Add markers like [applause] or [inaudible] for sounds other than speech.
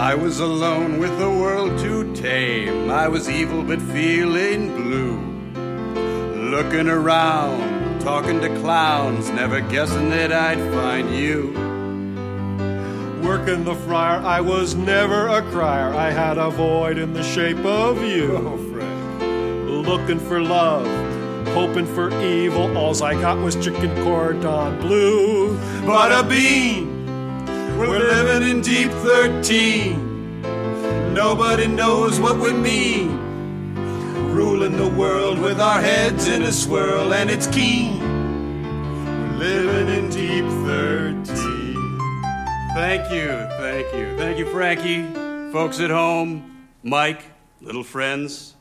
I was alone with the world to tame. I was evil but feeling blue. Looking around, talking to clowns, never guessing that I'd find you. Working the fryer, I was never a crier. I had a void in the shape of you. [laughs] Oh, Frank. Looking for love, hoping for evil. Alls I got was chicken cordon bleu. But a bean, in deep 13. Nobody knows what we mean. Ruling the world with our heads in a swirl, and it's keen. We're living in deep 13. Thank you, thank you, thank you, Frankie. Folks at home, Mike, little friends,